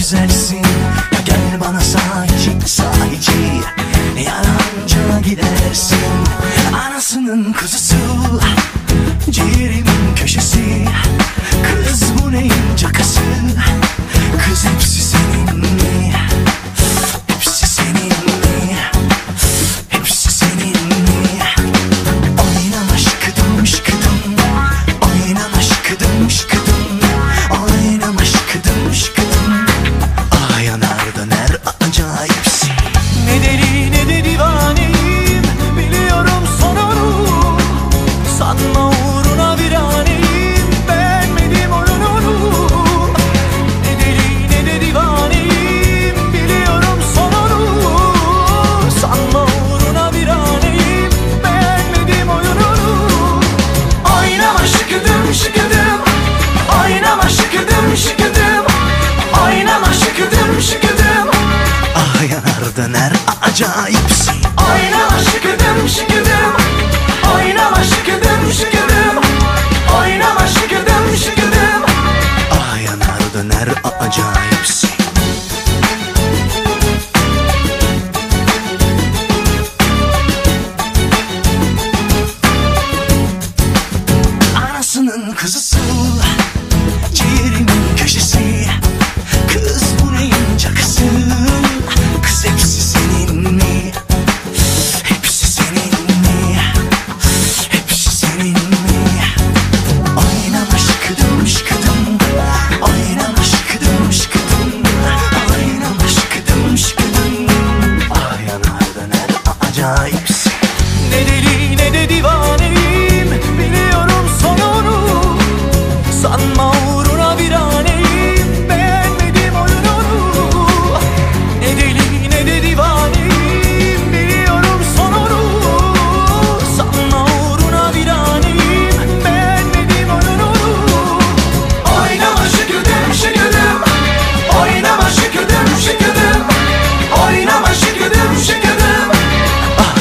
güzelsin. Gel bana sahici sahici Yalancı gidersin. Anasının kuzusu.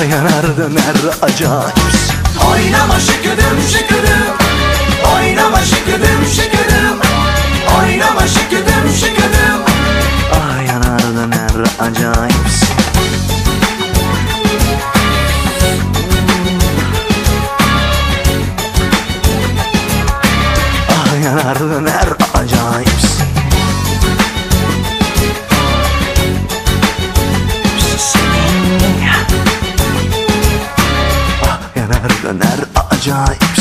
Döner acayip. Oynama şıkıdım şıkıdım. Oynama şıkıdım şıkıdım. Oynama şıkıdım şıkıdım. Ah yanar döner acayip Yanar döner acayip